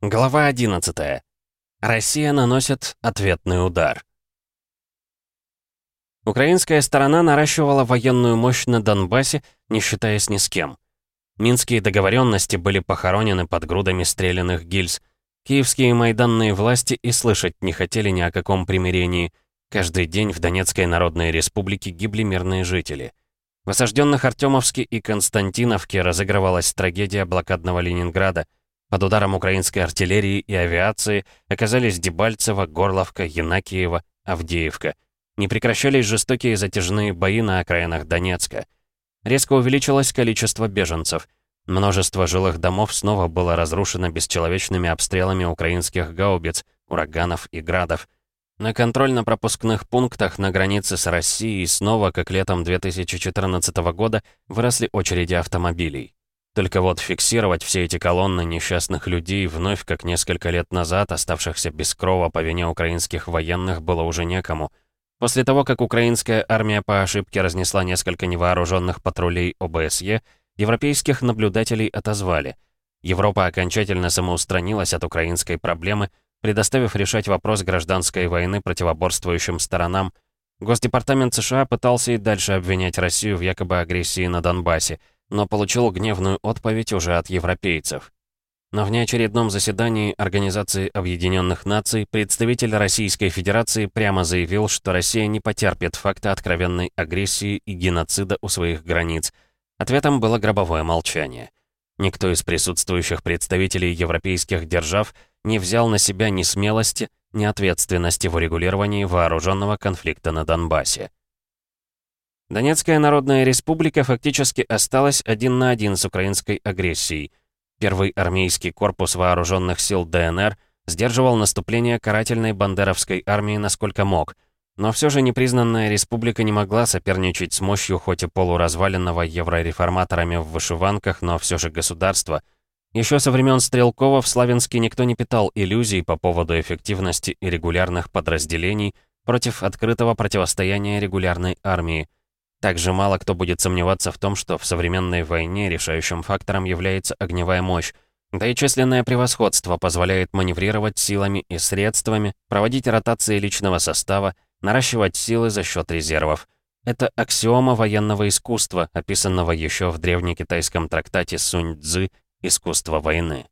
Глава 11. Россия наносит ответный удар. Украинская сторона наращивала военную мощь на Донбассе, не считаясь ни с кем. Минские договоренности были похоронены под грудами стрелянных гильз. Киевские майданные власти и слышать не хотели ни о каком примирении. Каждый день в Донецкой Народной Республике гибли мирные жители. В осажденных Артемовске и Константиновке разыгрывалась трагедия блокадного Ленинграда – под ударом украинской артиллерии и авиации оказались Дебальцево, Горловка, Янакиево, Авдеевка. Не прекращались жестокие затяжные бои на окраинах Донецка. Резко увеличилось количество беженцев. Множество жилых домов снова было разрушено бесчеловечными обстрелами украинских гаубиц, ураганов и градов. На контрольно-пропускных пунктах на границе с Россией снова, как летом 2014 года, выросли очереди автомобилей. Только вот фиксировать все эти колонны несчастных людей вновь, как несколько лет назад, оставшихся без крова по вине украинских военных, было уже некому. После того, как украинская армия по ошибке разнесла несколько невооруженных патрулей ОБСЕ, европейских наблюдателей отозвали. Европа окончательно самоустранилась от украинской проблемы, предоставив решать вопрос гражданской войны противоборствующим сторонам. Госдепартамент США пытался и дальше обвинять Россию в якобы агрессии на Донбассе – но получил гневную отповедь уже от европейцев. На внеочередном заседании Организации Объединенных Наций представитель Российской Федерации прямо заявил, что Россия не потерпит факта откровенной агрессии и геноцида у своих границ. Ответом было гробовое молчание. Никто из присутствующих представителей европейских держав не взял на себя ни смелости, ни ответственности в урегулировании вооруженного конфликта на Донбассе. Донецкая Народная Республика фактически осталась один на один с украинской агрессией. Первый армейский корпус вооруженных сил ДНР сдерживал наступление карательной бандеровской армии насколько мог, но все же непризнанная республика не могла соперничать с мощью хоть и полуразваленного еврореформаторами в вышиванках, но все же государства. Еще со времен Стрелкова в Славянске никто не питал иллюзий по поводу эффективности и регулярных подразделений против открытого противостояния регулярной армии – также мало кто будет сомневаться в том, что в современной войне решающим фактором является огневая мощь, да и численное превосходство позволяет маневрировать силами и средствами, проводить ротации личного состава, наращивать силы за счет резервов. Это аксиома военного искусства, описанного еще в древнекитайском трактате Сунь-Цзы «Искусство войны».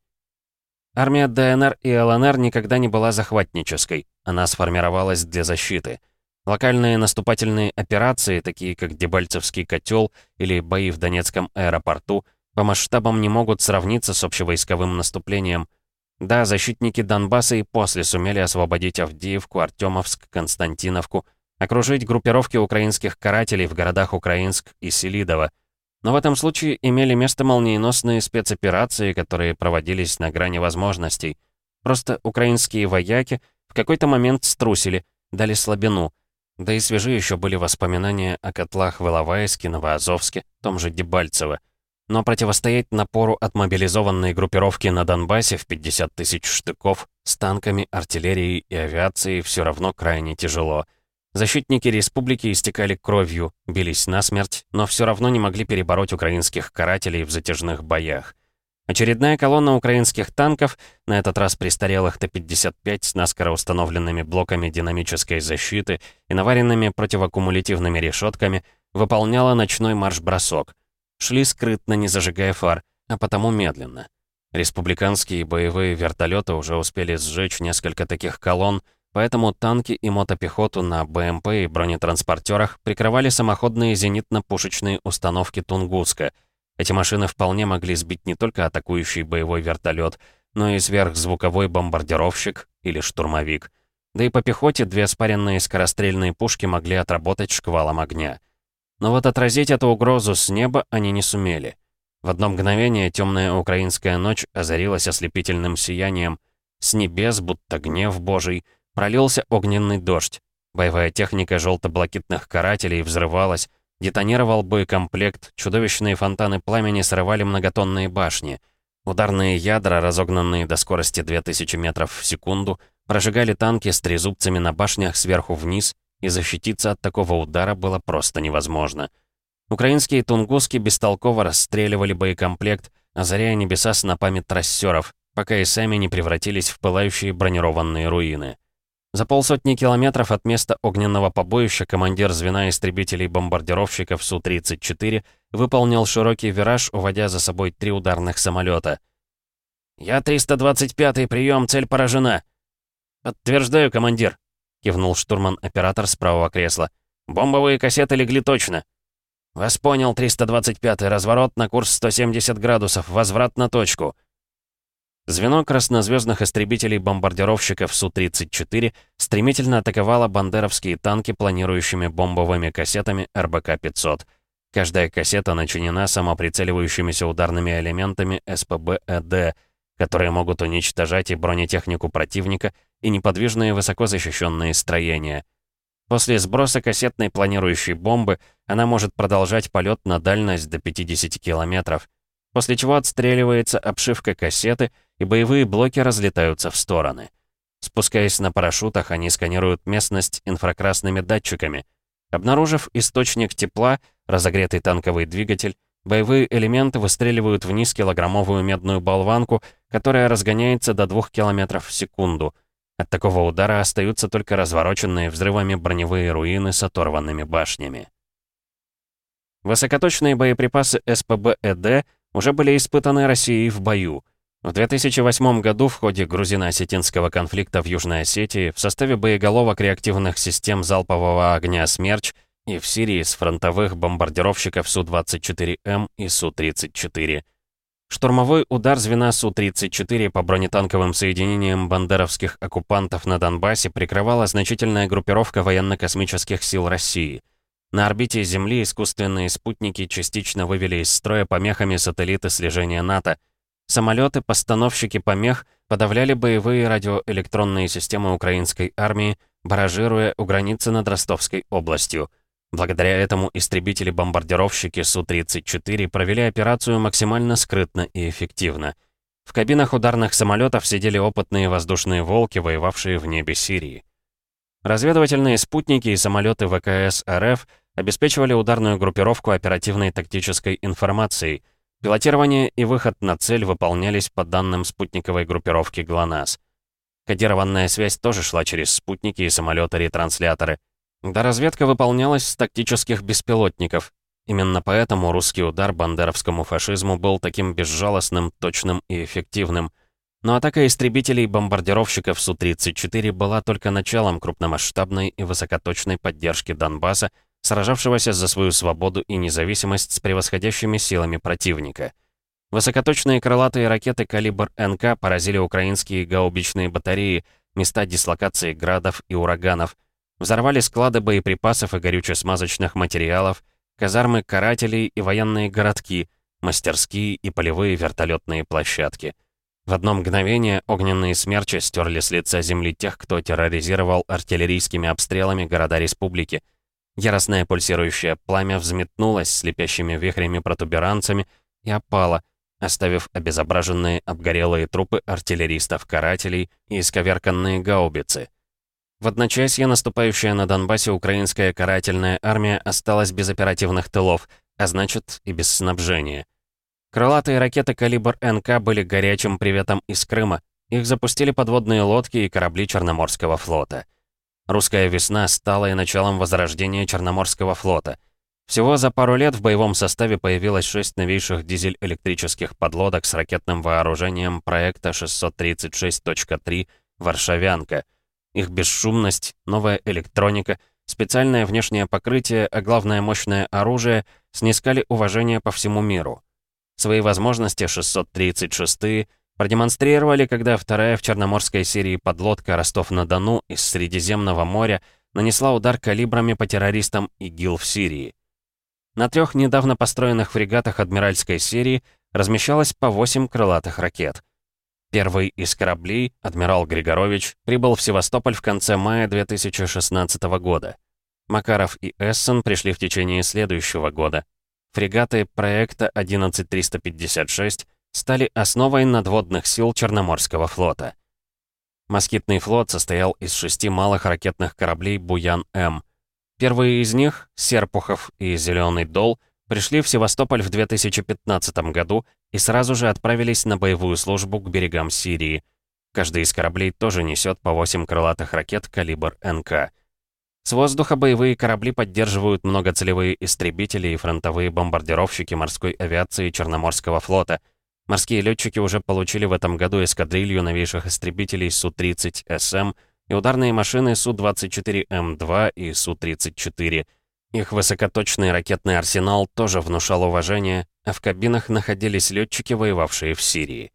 Армия ДНР и ЛНР никогда не была захватнической, она сформировалась для защиты – Локальные наступательные операции, такие как Дебальцевский котел или бои в Донецком аэропорту, по масштабам не могут сравниться с общевойсковым наступлением. Да, защитники Донбасса и после сумели освободить Авдеевку, Артемовск, Константиновку, окружить группировки украинских карателей в городах Украинск и Селидово. Но в этом случае имели место молниеносные спецоперации, которые проводились на грани возможностей. Просто украинские вояки в какой-то момент струсили, дали слабину — да и свежи еще были воспоминания о котлах в Иловайске, Новоазовске, том же Дебальцево. Но противостоять напору от мобилизованной группировки на Донбассе в 50 тысяч штыков с танками, артиллерией и авиацией все равно крайне тяжело. Защитники республики истекали кровью, бились насмерть, но все равно не могли перебороть украинских карателей в затяжных боях. Очередная колонна украинских танков, на этот раз престарелых Т-55 с наскоро установленными блоками динамической защиты и наваренными противокумулятивными решетками, выполняла ночной марш-бросок. Шли скрытно, не зажигая фар, а потому медленно. Республиканские боевые вертолеты уже успели сжечь несколько таких колонн, поэтому танки и мотопехоту на БМП и бронетранспортерах прикрывали самоходные зенитно-пушечные установки Тунгуска — эти машины вполне могли сбить не только атакующий боевой вертолет, но и сверхзвуковой бомбардировщик или штурмовик. Да и по пехоте две спаренные скорострельные пушки могли отработать шквалом огня. Но вот отразить эту угрозу с неба они не сумели. В одно мгновение темная украинская ночь озарилась ослепительным сиянием. С небес, будто гнев божий, пролился огненный дождь. Боевая техника желто-блакитных карателей взрывалась, Детонировал боекомплект, чудовищные фонтаны пламени срывали многотонные башни. Ударные ядра, разогнанные до скорости 2000 метров в секунду, прожигали танки с трезубцами на башнях сверху вниз, и защититься от такого удара было просто невозможно. Украинские тунгуски бестолково расстреливали боекомплект, озаряя небеса снопами трассеров, пока и сами не превратились в пылающие бронированные руины. За полсотни километров от места огненного побоища командир звена истребителей-бомбардировщиков Су-34 выполнил широкий вираж, уводя за собой три ударных самолета. «Я 325-й, прием, цель поражена!» «Подтверждаю, командир», — кивнул штурман-оператор с правого кресла. «Бомбовые кассеты легли точно». «Вас понял, 325-й, разворот на курс 170 градусов, возврат на точку». Звено краснозвездных истребителей-бомбардировщиков Су-34 стремительно атаковало бандеровские танки планирующими бомбовыми кассетами РБК-500. Каждая кассета начинена самоприцеливающимися ударными элементами СПБ-ЭД, которые могут уничтожать и бронетехнику противника, и неподвижные высоко защищенные строения. После сброса кассетной планирующей бомбы она может продолжать полет на дальность до 50 километров, после чего отстреливается обшивка кассеты — и боевые блоки разлетаются в стороны. Спускаясь на парашютах, они сканируют местность инфракрасными датчиками. Обнаружив источник тепла, разогретый танковый двигатель, боевые элементы выстреливают вниз килограммовую медную болванку, которая разгоняется до 2 км в секунду. От такого удара остаются только развороченные взрывами броневые руины с оторванными башнями. Высокоточные боеприпасы СПБ-ЭД уже были испытаны Россией в бою — в 2008 году в ходе грузино-осетинского конфликта в Южной Осетии в составе боеголовок реактивных систем залпового огня «Смерч» и в Сирии с фронтовых бомбардировщиков Су-24М и Су-34. Штурмовой удар звена Су-34 по бронетанковым соединениям бандеровских оккупантов на Донбассе прикрывала значительная группировка военно-космических сил России. На орбите Земли искусственные спутники частично вывели из строя помехами сателлиты слежения НАТО — Самолеты, постановщики помех подавляли боевые радиоэлектронные системы украинской армии, баражируя у границы над Ростовской областью. Благодаря этому истребители-бомбардировщики Су-34 провели операцию максимально скрытно и эффективно. В кабинах ударных самолетов сидели опытные воздушные волки, воевавшие в небе Сирии. Разведывательные спутники и самолеты ВКС РФ обеспечивали ударную группировку оперативной тактической информацией – Пилотирование и выход на цель выполнялись по данным спутниковой группировки ГЛОНАСС. Кодированная связь тоже шла через спутники и самолеты-ретрансляторы. Да разведка выполнялась с тактических беспилотников. Именно поэтому русский удар бандеровскому фашизму был таким безжалостным, точным и эффективным. Но атака истребителей бомбардировщиков Су-34 была только началом крупномасштабной и высокоточной поддержки Донбасса сражавшегося за свою свободу и независимость с превосходящими силами противника. Высокоточные крылатые ракеты «Калибр НК» поразили украинские гаубичные батареи, места дислокации градов и ураганов, взорвали склады боеприпасов и горюче-смазочных материалов, казармы карателей и военные городки, мастерские и полевые вертолетные площадки. В одно мгновение огненные смерчи стерли с лица земли тех, кто терроризировал артиллерийскими обстрелами города республики — Яростное пульсирующее пламя взметнулось слепящими вихрями-протуберанцами и опало, оставив обезображенные обгорелые трупы артиллеристов-карателей и исковерканные гаубицы. В одночасье наступающая на Донбассе украинская карательная армия осталась без оперативных тылов, а значит и без снабжения. Крылатые ракеты «Калибр НК» были горячим приветом из Крыма. Их запустили подводные лодки и корабли Черноморского флота. Русская весна стала и началом возрождения Черноморского флота. Всего за пару лет в боевом составе появилось шесть новейших дизель-электрических подлодок с ракетным вооружением проекта 636.3 «Варшавянка». Их бесшумность, новая электроника, специальное внешнее покрытие, а главное мощное оружие снискали уважение по всему миру. Свои возможности 636 продемонстрировали, когда вторая в Черноморской серии подлодка «Ростов-на-Дону» из Средиземного моря нанесла удар калибрами по террористам ИГИЛ в Сирии. На трех недавно построенных фрегатах Адмиральской серии размещалось по 8 крылатых ракет. Первый из кораблей, адмирал Григорович, прибыл в Севастополь в конце мая 2016 года. Макаров и Эссен пришли в течение следующего года. Фрегаты проекта 11356 стали основой надводных сил Черноморского флота. Москитный флот состоял из шести малых ракетных кораблей «Буян-М». Первые из них, «Серпухов» и «Зеленый дол», пришли в Севастополь в 2015 году и сразу же отправились на боевую службу к берегам Сирии. Каждый из кораблей тоже несет по 8 крылатых ракет калибр НК. С воздуха боевые корабли поддерживают многоцелевые истребители и фронтовые бомбардировщики морской авиации Черноморского флота. Морские летчики уже получили в этом году эскадрилью новейших истребителей Су-30СМ и ударные машины Су-24М2 и Су-34. Их высокоточный ракетный арсенал тоже внушал уважение, а в кабинах находились летчики, воевавшие в Сирии.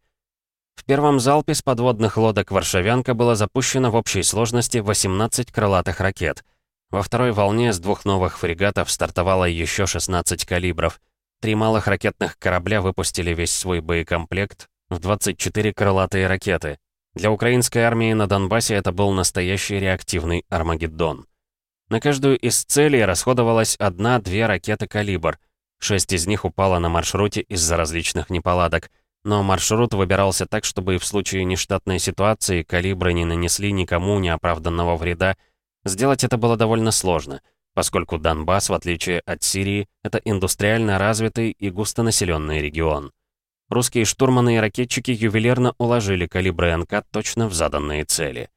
В первом залпе с подводных лодок «Варшавянка» было запущено в общей сложности 18 крылатых ракет. Во второй волне с двух новых фрегатов стартовало еще 16 калибров. Три малых ракетных корабля выпустили весь свой боекомплект в 24 крылатые ракеты. Для украинской армии на Донбассе это был настоящий реактивный «Армагеддон». На каждую из целей расходовалась одна-две ракеты «Калибр». Шесть из них упало на маршруте из-за различных неполадок. Но маршрут выбирался так, чтобы и в случае нештатной ситуации «Калибры» не нанесли никому неоправданного вреда, Сделать это было довольно сложно, поскольку Донбасс, в отличие от Сирии, это индустриально развитый и густонаселенный регион. Русские штурманы и ракетчики ювелирно уложили калибры НК точно в заданные цели.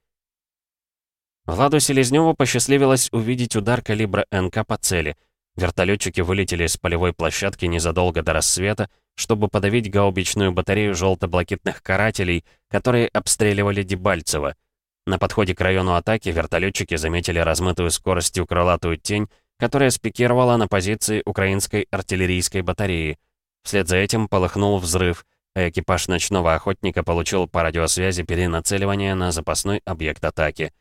Владу Селезнёву посчастливилось увидеть удар калибра НК по цели. Вертолетчики вылетели с полевой площадки незадолго до рассвета, чтобы подавить гаубичную батарею желто-блакитных карателей, которые обстреливали Дебальцево. На подходе к району атаки вертолетчики заметили размытую скоростью крылатую тень, которая спикировала на позиции украинской артиллерийской батареи. Вслед за этим полыхнул взрыв, а экипаж ночного охотника получил по радиосвязи перенацеливание на запасной объект атаки.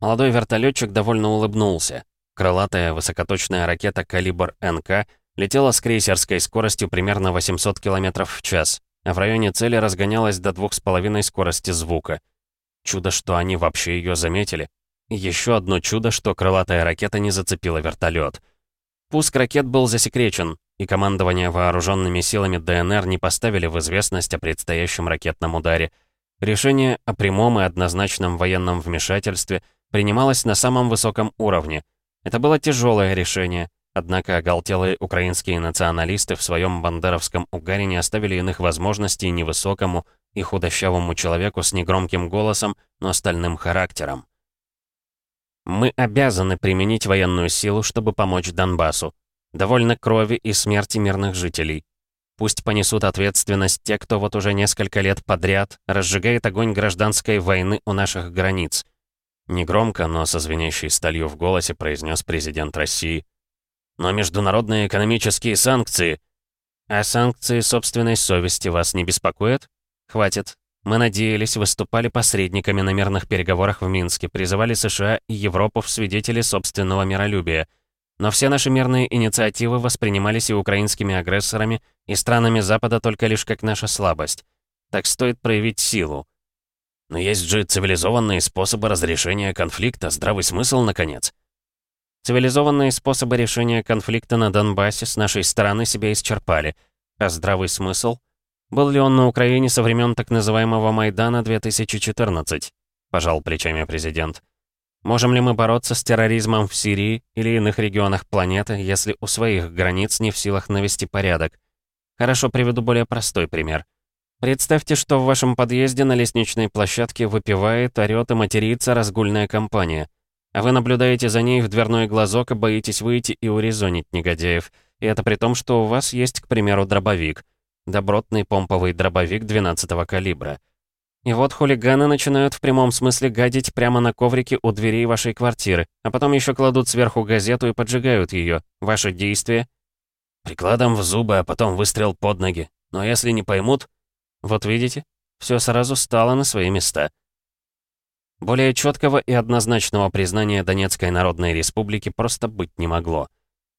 Молодой вертолетчик довольно улыбнулся. Крылатая высокоточная ракета «Калибр НК» летела с крейсерской скоростью примерно 800 км в час, а в районе цели разгонялась до 2,5 скорости звука — Чудо, что они вообще ее заметили. И еще одно чудо, что крылатая ракета не зацепила вертолет. Пуск ракет был засекречен, и командование вооруженными силами ДНР не поставили в известность о предстоящем ракетном ударе. Решение о прямом и однозначном военном вмешательстве принималось на самом высоком уровне. Это было тяжелое решение, однако оголтелые украинские националисты в своем бандеровском угаре не оставили иных возможностей невысокому, и худощавому человеку с негромким голосом, но стальным характером. «Мы обязаны применить военную силу, чтобы помочь Донбассу. Довольно крови и смерти мирных жителей. Пусть понесут ответственность те, кто вот уже несколько лет подряд разжигает огонь гражданской войны у наших границ». Негромко, но со звенящей сталью в голосе произнес президент России. «Но международные экономические санкции...» «А санкции собственной совести вас не беспокоят?» Хватит. Мы надеялись, выступали посредниками на мирных переговорах в Минске, призывали США и Европу в свидетели собственного миролюбия. Но все наши мирные инициативы воспринимались и украинскими агрессорами, и странами Запада только лишь как наша слабость. Так стоит проявить силу. Но есть же цивилизованные способы разрешения конфликта, здравый смысл, наконец. Цивилизованные способы решения конфликта на Донбассе с нашей стороны себя исчерпали. А здравый смысл? Был ли он на Украине со времен так называемого Майдана 2014? Пожал плечами президент. Можем ли мы бороться с терроризмом в Сирии или иных регионах планеты, если у своих границ не в силах навести порядок? Хорошо, приведу более простой пример. Представьте, что в вашем подъезде на лестничной площадке выпивает, орёт и матерится разгульная компания. А вы наблюдаете за ней в дверной глазок и боитесь выйти и урезонить негодяев. И это при том, что у вас есть, к примеру, дробовик — добротный помповый дробовик 12-го калибра. И вот хулиганы начинают в прямом смысле гадить прямо на коврике у дверей вашей квартиры, а потом еще кладут сверху газету и поджигают ее. Ваши действия? Прикладом в зубы, а потом выстрел под ноги. Но если не поймут... Вот видите, все сразу стало на свои места. Более четкого и однозначного признания Донецкой Народной Республики просто быть не могло.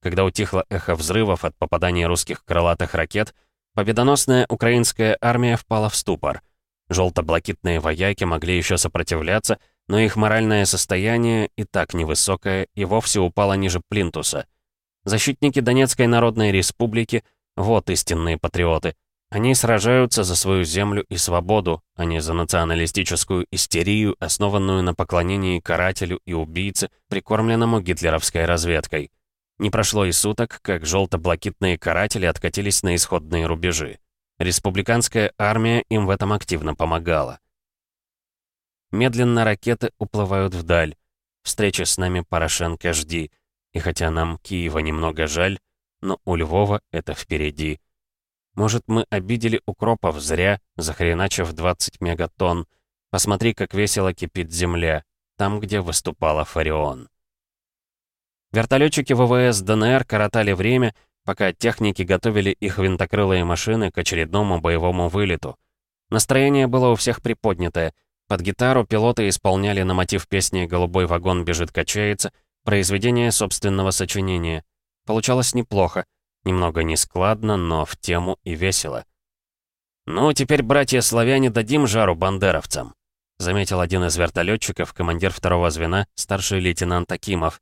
Когда утихло эхо взрывов от попадания русских крылатых ракет, Победоносная украинская армия впала в ступор. Желто-блакитные вояки могли еще сопротивляться, но их моральное состояние, и так невысокое, и вовсе упало ниже плинтуса. Защитники Донецкой Народной Республики — вот истинные патриоты. Они сражаются за свою землю и свободу, а не за националистическую истерию, основанную на поклонении карателю и убийце, прикормленному гитлеровской разведкой. Не прошло и суток, как желто-блакитные каратели откатились на исходные рубежи. Республиканская армия им в этом активно помогала. Медленно ракеты уплывают вдаль. Встречи с нами Порошенко жди. И хотя нам Киева немного жаль, но у Львова это впереди. Может, мы обидели укропов зря, захреначив 20 мегатонн. Посмотри, как весело кипит земля, там, где выступала Фарион. Вертолетчики ВВС ДНР коротали время, пока техники готовили их винтокрылые машины к очередному боевому вылету. Настроение было у всех приподнятое. Под гитару пилоты исполняли на мотив песни «Голубой вагон бежит, качается» произведение собственного сочинения. Получалось неплохо, немного нескладно, но в тему и весело. «Ну, теперь, братья-славяне, дадим жару бандеровцам», заметил один из вертолетчиков, командир второго звена, старший лейтенант Акимов.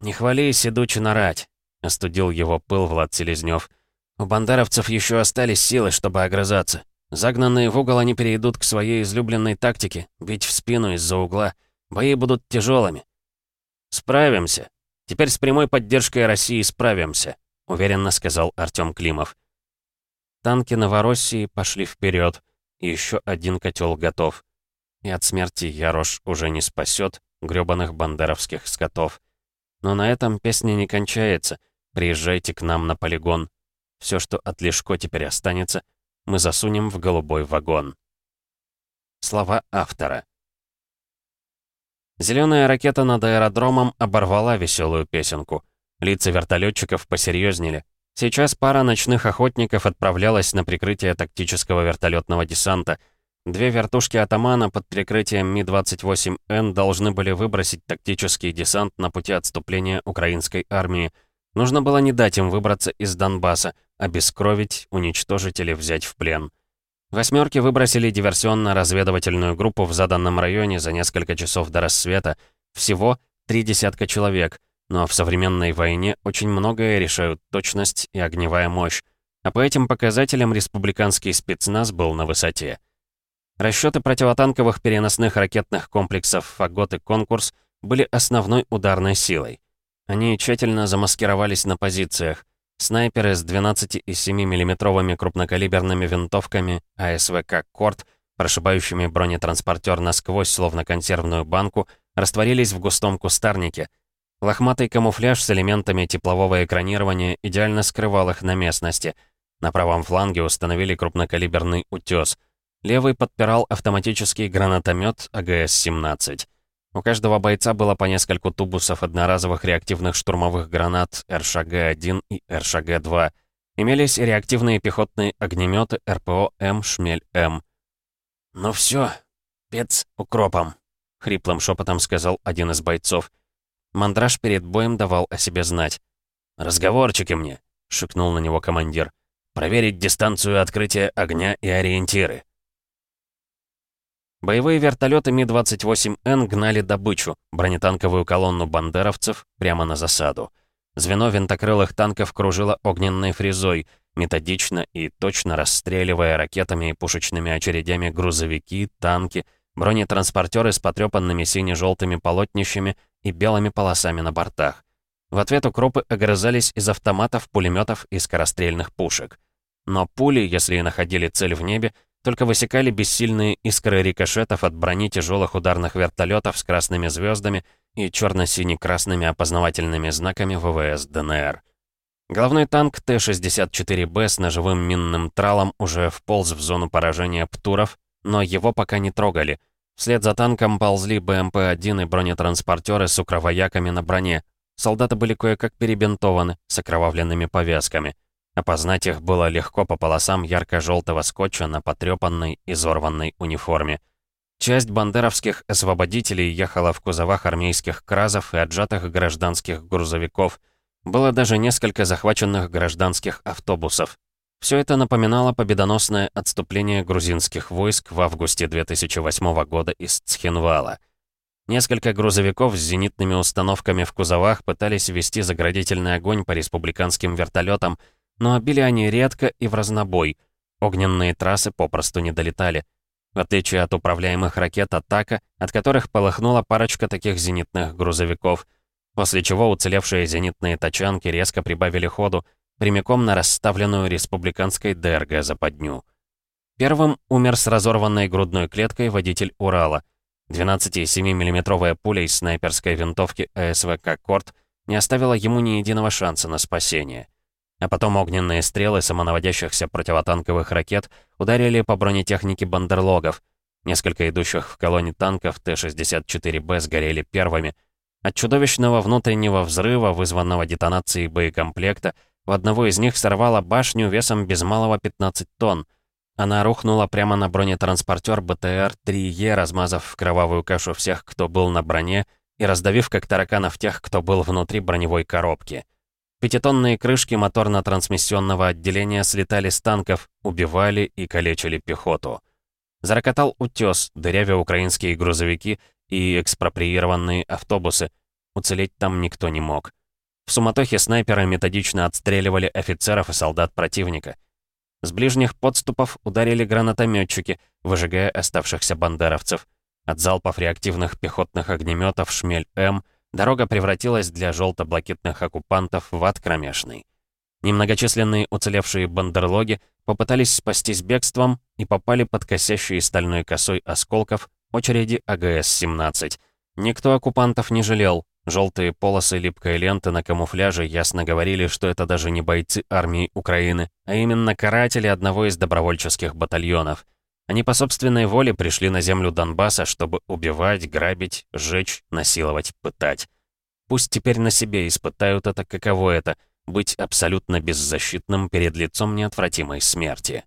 «Не хвались, идучи нарать», — остудил его пыл Влад Селезнёв. «У бандеровцев еще остались силы, чтобы огрызаться. Загнанные в угол они перейдут к своей излюбленной тактике — бить в спину из-за угла. Бои будут тяжелыми. «Справимся. Теперь с прямой поддержкой России справимся», — уверенно сказал Артём Климов. Танки Новороссии пошли вперед. Еще один котел готов. И от смерти Ярош уже не спасет грёбаных бандеровских скотов. Но на этом песня не кончается. Приезжайте к нам на полигон. Все, что от Лешко теперь останется, мы засунем в голубой вагон. Слова автора. Зеленая ракета над аэродромом оборвала веселую песенку. Лица вертолетчиков посерьезнели. Сейчас пара ночных охотников отправлялась на прикрытие тактического вертолетного десанта — Две вертушки атамана под прикрытием Ми-28Н должны были выбросить тактический десант на пути отступления украинской армии. Нужно было не дать им выбраться из Донбасса, обескровить, уничтожить или взять в плен. Восьмерки выбросили диверсионно-разведывательную группу в заданном районе за несколько часов до рассвета. Всего три десятка человек, но в современной войне очень многое решают точность и огневая мощь. А по этим показателям республиканский спецназ был на высоте. Расчеты противотанковых переносных ракетных комплексов «Фагот» и «Конкурс» были основной ударной силой. Они тщательно замаскировались на позициях. Снайперы с 12 и 7 миллиметровыми крупнокалиберными винтовками АСВК «Корт», прошибающими бронетранспортер насквозь, словно консервную банку, растворились в густом кустарнике. Лохматый камуфляж с элементами теплового экранирования идеально скрывал их на местности. На правом фланге установили крупнокалиберный «Утес», Левый подпирал автоматический гранатомет АГС-17. У каждого бойца было по нескольку тубусов одноразовых реактивных штурмовых гранат РШГ-1 и РШГ-2. Имелись и реактивные пехотные огнеметы РПО-М «Шмель-М». «Ну все, пец укропом», — хриплым шепотом сказал один из бойцов. Мандраж перед боем давал о себе знать. «Разговорчики мне», — шикнул на него командир. «Проверить дистанцию открытия огня и ориентиры». Боевые вертолеты Ми-28Н гнали добычу, бронетанковую колонну бандеровцев, прямо на засаду. Звено винтокрылых танков кружило огненной фрезой, методично и точно расстреливая ракетами и пушечными очередями грузовики, танки, бронетранспортеры с потрепанными сине-желтыми полотнищами и белыми полосами на бортах. В ответ укропы огрызались из автоматов, пулеметов и скорострельных пушек. Но пули, если и находили цель в небе, только высекали бессильные искры рикошетов от брони тяжелых ударных вертолетов с красными звездами и черно-сине-красными опознавательными знаками ВВС ДНР. Главный танк Т-64Б с ножевым минным тралом уже вполз в зону поражения ПТУРов, но его пока не трогали. Вслед за танком ползли БМП-1 и бронетранспортеры с укровояками на броне. Солдаты были кое-как перебинтованы, с окровавленными повязками. Опознать их было легко по полосам ярко-желтого скотча на потрепанной, изорванной униформе. Часть бандеровских освободителей ехала в кузовах армейских кразов и отжатых гражданских грузовиков. Было даже несколько захваченных гражданских автобусов. Все это напоминало победоносное отступление грузинских войск в августе 2008 года из Цхинвала. Несколько грузовиков с зенитными установками в кузовах пытались вести заградительный огонь по республиканским вертолетам, но били они редко и в разнобой. Огненные трассы попросту не долетали. В отличие от управляемых ракет «Атака», от которых полыхнула парочка таких зенитных грузовиков. после чего уцелевшие зенитные тачанки резко прибавили ходу, прямиком на расставленную республиканской ДРГ западню. Первым умер с разорванной грудной клеткой водитель Урала. 12,7 миллиметровая пуля из снайперской винтовки АСВК «Корт» не оставила ему ни единого шанса на спасение. А потом огненные стрелы самонаводящихся противотанковых ракет ударили по бронетехнике бандерлогов. Несколько идущих в колонне танков Т-64Б сгорели первыми. От чудовищного внутреннего взрыва, вызванного детонацией боекомплекта, в одного из них сорвало башню весом без малого 15 тонн. Она рухнула прямо на бронетранспортер БТР-3Е, размазав в кровавую кашу всех, кто был на броне, и раздавив как тараканов тех, кто был внутри броневой коробки. Пятитонные крышки моторно-трансмиссионного отделения слетали с танков, убивали и калечили пехоту. Зарокотал утес, дырявя украинские грузовики и экспроприированные автобусы. Уцелеть там никто не мог. В суматохе снайперы методично отстреливали офицеров и солдат противника. С ближних подступов ударили гранатометчики, выжигая оставшихся бандеровцев. От залпов реактивных пехотных огнеметов «Шмель-М» дорога превратилась для желто-блакитных оккупантов в ад кромешный. Немногочисленные уцелевшие бандерлоги попытались спастись бегством и попали под косящие стальной косой осколков очереди АГС-17. Никто оккупантов не жалел. Желтые полосы липкой ленты на камуфляже ясно говорили, что это даже не бойцы армии Украины, а именно каратели одного из добровольческих батальонов — они по собственной воле пришли на землю Донбасса, чтобы убивать, грабить, сжечь, насиловать, пытать. Пусть теперь на себе испытают это, каково это — быть абсолютно беззащитным перед лицом неотвратимой смерти.